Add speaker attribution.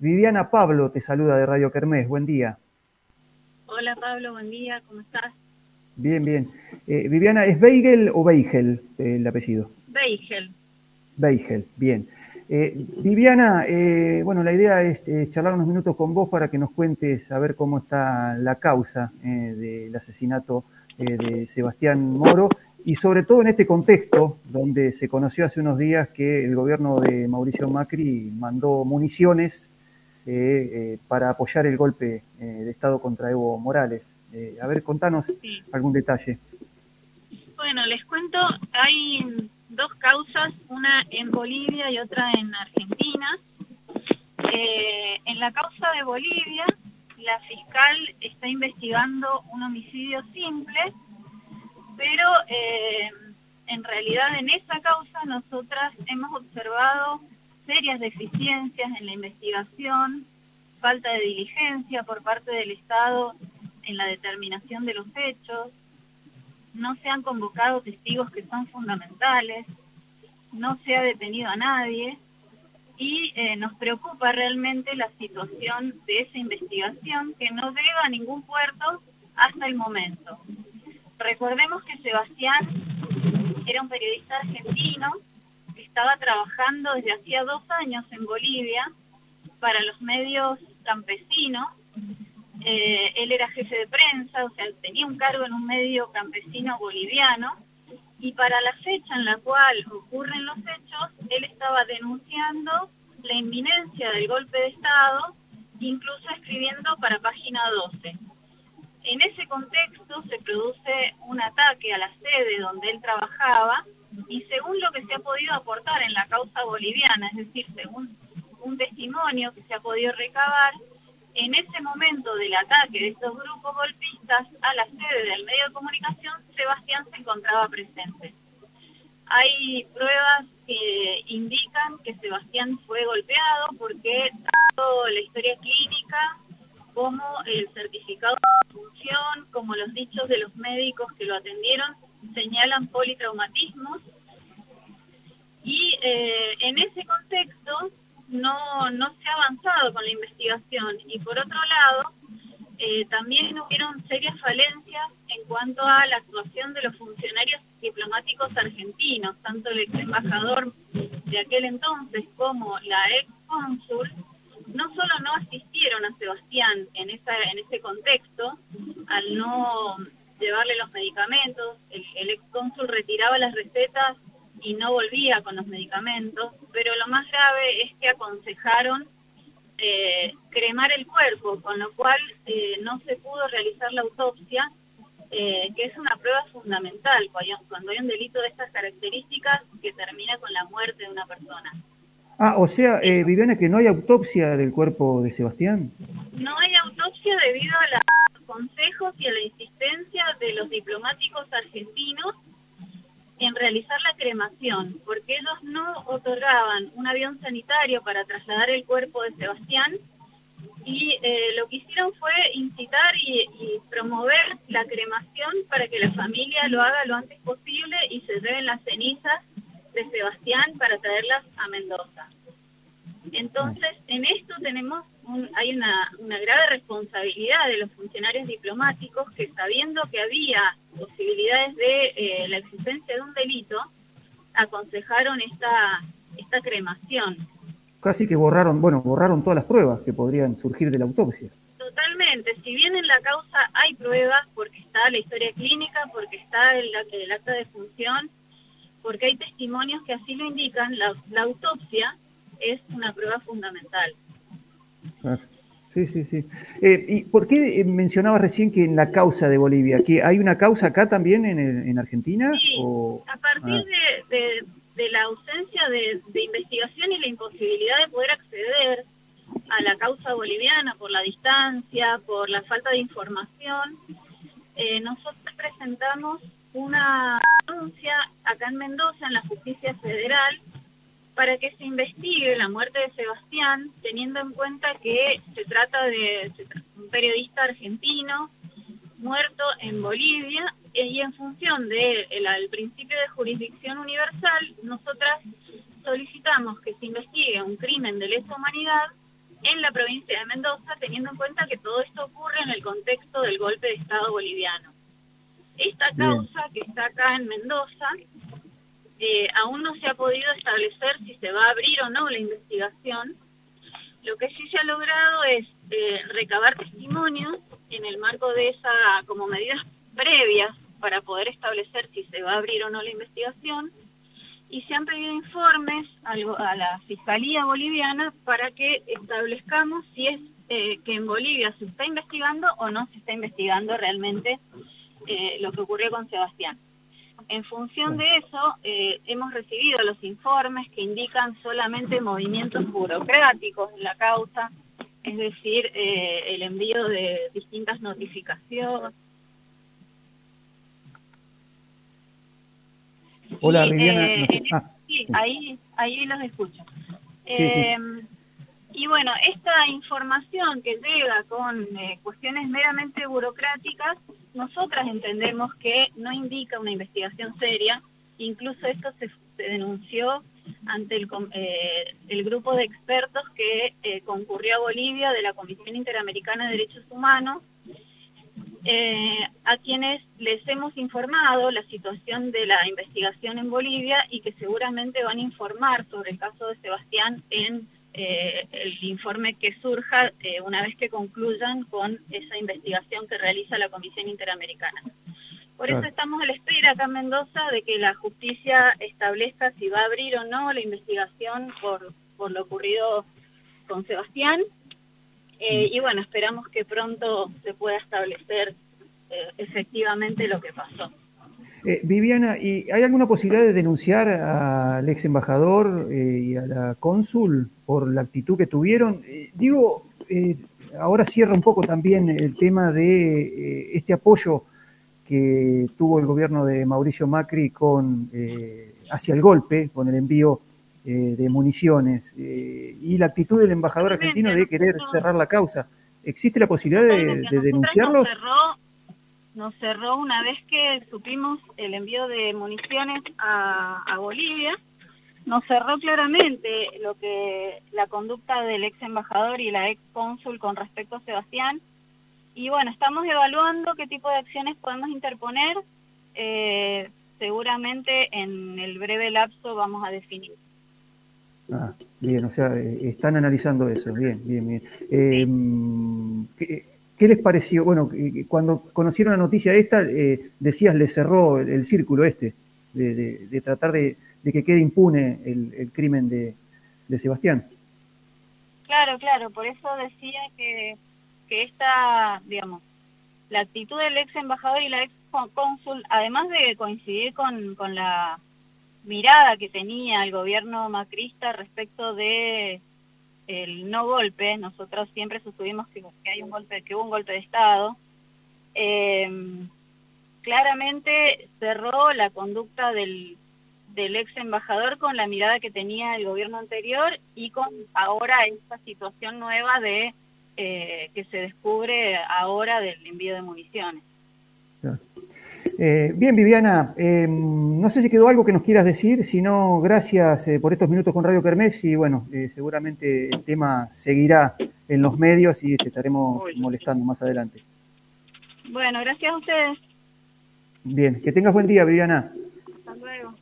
Speaker 1: Viviana Pablo te saluda de Radio Kermés, buen día.
Speaker 2: Hola Pablo, buen día, ¿cómo estás?
Speaker 1: Bien, bien. Eh, Viviana, ¿es Beigel o Beigel el apellido?
Speaker 2: Beigel.
Speaker 1: Beigel, bien. Eh, Viviana, eh, bueno, la idea es charlar unos minutos con vos para que nos cuentes a ver cómo está la causa del asesinato de Sebastián Moro y sobre todo en este contexto donde se conoció hace unos días que el gobierno de Mauricio Macri mandó municiones para apoyar el golpe de Estado contra Evo Morales. a ver, contanos algún detalle.
Speaker 2: Bueno, les cuento, hay dos causas, una en Bolivia y otra en Argentina. Eh, en la causa de Bolivia, la fiscal está investigando un homicidio simple, pero eh, en realidad en esa causa nosotras hemos observado serias deficiencias en la investigación, falta de diligencia por parte del Estado en la determinación de los hechos, no se han convocado testigos que son fundamentales, no se ha detenido a nadie y eh, nos preocupa realmente la situación de esa investigación que no llega a ningún puerto hasta el momento. Recordemos que Sebastián era un periodista argentino estaba trabajando desde hacía dos años en Bolivia para los medios campesinos eh, él era jefe de prensa, o sea, tenía un cargo en un medio campesino boliviano, y para la fecha en la cual ocurren los hechos, él estaba denunciando la inminencia del golpe de Estado, incluso escribiendo para página 12. En ese contexto se produce un ataque a la sede donde él trabajaba y según lo que se ha podido aportar en la causa boliviana, es decir, según un testimonio que se ha podido recabar, en ese momento del ataque de estos grupos golpistas a la sede del medio de comunicación, Sebastián se encontraba presente. Hay pruebas que indican que Sebastián fue golpeado porque tanto la historia clínica como el certificado de función, como los dichos de los médicos que lo atendieron, señalan politraumatismos. Y eh, en ese contexto, no, no se ha avanzado con la investigación. Y por otro lado eh, también hubieron serias falencias en cuanto a la actuación de los funcionarios diplomáticos argentinos, tanto el ex embajador de aquel entonces como la ex cónsul, no solo no asistieron a Sebastián en, esa, en ese contexto, al no llevarle los medicamentos, el, el ex cónsul retiraba las recetas y no volvía con los medicamentos, pero lo más grave es que aconsejaron eh, cremar el cuerpo, con lo cual eh, no se pudo realizar la autopsia, eh, que es una prueba fundamental cuando hay un delito de estas características que termina con la muerte de una persona.
Speaker 1: Ah, o sea, Viviana, que no hay autopsia del cuerpo de Sebastián.
Speaker 2: No hay autopsia debido a los consejos y a la insistencia de los diplomáticos argentinos en realizar la cremación, porque ellos no otorgaban un avión sanitario para trasladar el cuerpo de Sebastián y eh, lo que hicieron fue incitar y, promover la cremación para que la familia lo haga lo antes posible y se lleven las cenizas de Sebastián para traerlas a Mendoza. Entonces, en esto tenemos hay una, una grave responsabilidad de los funcionarios diplomáticos que sabiendo que había posibilidades de eh, la existencia de un delito, aconsejaron esta, esta cremación.
Speaker 1: Casi que borraron, bueno, borraron todas las pruebas que podrían surgir de la autopsia.
Speaker 2: Totalmente, si bien en la causa hay pruebas, porque está la historia clínica, porque está el, el acta de función, porque hay testimonios que así lo indican, la, la autopsia es una prueba fundamental.
Speaker 1: Sí, sí, sí. Eh, ¿Y por qué mencionaba recién que en la causa de Bolivia, que hay una causa acá también en, en Argentina?
Speaker 2: Sí, a partir ah. de, de, la ausencia de, de, investigación y la imposibilidad de poder acceder a la causa boliviana por la distancia, por la falta de información, eh, nosotros presentamos una denuncia acá en Mendoza, en la justicia federal, para que se investigue la muerte de Sebastián, teniendo en cuenta que se trata de un periodista argentino muerto en Bolivia y en función del principio de jurisdicción universal, nosotras solicitamos que se investigue un crimen de lesa humanidad en la provincia de Mendoza, teniendo en cuenta que todo esto ocurre en el contexto del golpe de Estado boliviano. Esta causa que está acá en Mendoza, eh, aún no se ha podido establecer si se va a abrir o no la investigación. Lo que sí se ha logrado es eh, recabar testimonios en el marco de esa, como medidas previas para poder establecer si se va a abrir o no la investigación y se han pedido informes a la Fiscalía Boliviana para que establezcamos si es eh, que en Bolivia se está investigando o no se está investigando realmente lo que ocurrió con Sebastián. En función de eso, eh, hemos recibido los informes que indican solamente movimientos burocráticos en la causa, es decir, el envío de distintas notificaciones,
Speaker 1: Hola, Viviana.
Speaker 2: Eh, ah, sí, ahí, ahí los escucho. Em, y bueno, esta información que llega con eh, cuestiones meramente burocráticas, nosotras entendemos que no indica una investigación seria. Incluso esto se, denunció ante el, eh, el, grupo de expertos que concurrió a Bolivia de la Comisión Interamericana de Derechos Humanos eh, a quienes les hemos informado la situación de la investigación en Bolivia y que seguramente van a informar sobre el caso de Sebastián en eh, el informe que surja eh, una vez que concluyan con esa investigación que realiza la Comisión Interamericana. Por eso estamos a la espera acá en Mendoza de que la justicia establezca si va a abrir o no la investigación por, por lo ocurrido con Sebastián eh, y bueno, esperamos que pronto se pueda establecer eh, efectivamente lo que pasó.
Speaker 1: Eh, Viviana, ¿y hay alguna posibilidad de denunciar al ex embajador y a la cónsul por la actitud que tuvieron? digo, ahora cierra un poco también el tema de este apoyo que tuvo el gobierno de Mauricio Macri con hacia el golpe, con el envío eh, de municiones eh, y la actitud del embajador argentino de querer cerrar la causa. ¿Existe la posibilidad de, denunciarlos?
Speaker 2: Nos cerró, una vez que supimos el envío de municiones a, Bolivia, nos cerró claramente lo que la conducta del ex embajador y la ex cónsul con respecto a Sebastián. Y bueno, estamos evaluando qué tipo de acciones podemos interponer. Eh, seguramente en el breve lapso vamos a definir.
Speaker 1: Ah, bien, o sea, eh, están analizando eso, bien, bien, bien. Em, ¿qué, les pareció? Bueno, cuando conocieron la noticia esta, eh, decías, le cerró el, círculo este, de, tratar de, que quede impune el, crimen de, Sebastián.
Speaker 2: Claro, claro, por eso decía que, que esta, digamos, la actitud del ex embajador y la ex cónsul, además de coincidir con, con la mirada que tenía el gobierno macrista respecto de el no golpe, nosotros siempre sostuvimos que, hay un golpe, que hubo un golpe de Estado, em, claramente cerró la conducta del, del ex embajador con la mirada que tenía el gobierno anterior y con ahora esta situación nueva de eh, que se descubre ahora del envío de municiones.
Speaker 1: Eh, bien, Viviana, eh, no sé si quedó algo que nos quieras decir, si no, gracias eh, por estos minutos con Radio Kermés y bueno, seguramente el tema seguirá en los medios y te estaremos molestando más adelante.
Speaker 2: Bueno, gracias a ustedes.
Speaker 1: Bien, que tengas buen día, Viviana.
Speaker 2: Hasta luego.